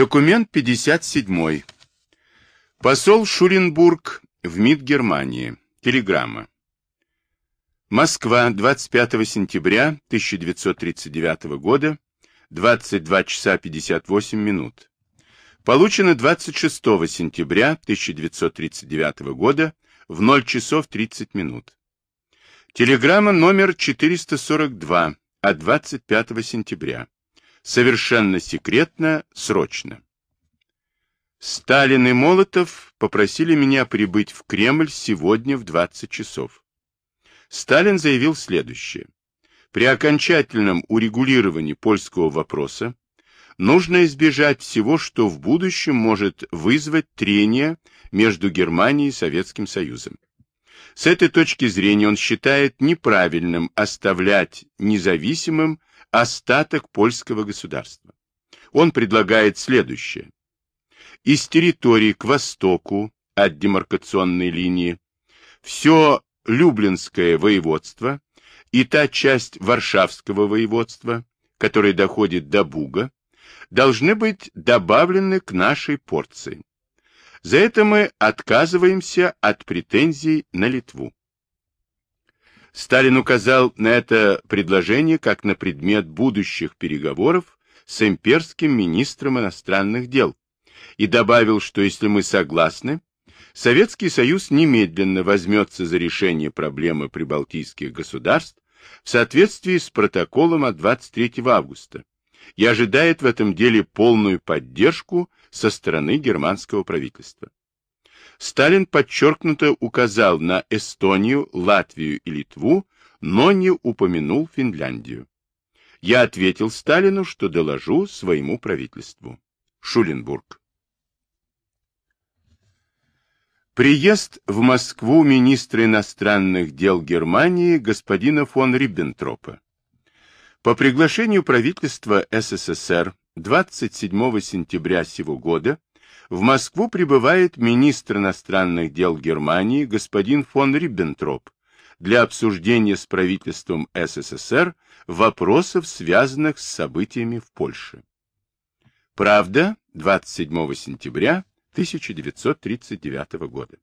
Документ 57. Посол Шуленбург в МИД Германии. Телеграмма. Москва, 25 сентября 1939 года, 22 часа 58 минут. Получено 26 сентября 1939 года в 0 часов 30 минут. Телеграмма номер 442 от 25 сентября. Совершенно секретно, срочно. Сталин и Молотов попросили меня прибыть в Кремль сегодня в 20 часов. Сталин заявил следующее. При окончательном урегулировании польского вопроса нужно избежать всего, что в будущем может вызвать трение между Германией и Советским Союзом. С этой точки зрения он считает неправильным оставлять независимым остаток польского государства. Он предлагает следующее. Из территории к востоку от демаркационной линии все Люблинское воеводство и та часть Варшавского воеводства, которая доходит до Буга, должны быть добавлены к нашей порции. За это мы отказываемся от претензий на Литву. Сталин указал на это предложение как на предмет будущих переговоров с имперским министром иностранных дел и добавил, что если мы согласны, Советский Союз немедленно возьмется за решение проблемы прибалтийских государств в соответствии с протоколом от 23 августа и ожидает в этом деле полную поддержку со стороны германского правительства. Сталин подчеркнуто указал на Эстонию, Латвию и Литву, но не упомянул Финляндию. Я ответил Сталину, что доложу своему правительству. Шуленбург. Приезд в Москву министра иностранных дел Германии господина фон Риббентропа. По приглашению правительства СССР 27 сентября сего года в Москву прибывает министр иностранных дел Германии господин фон Риббентроп для обсуждения с правительством СССР вопросов, связанных с событиями в Польше. Правда, 27 сентября 1939 года.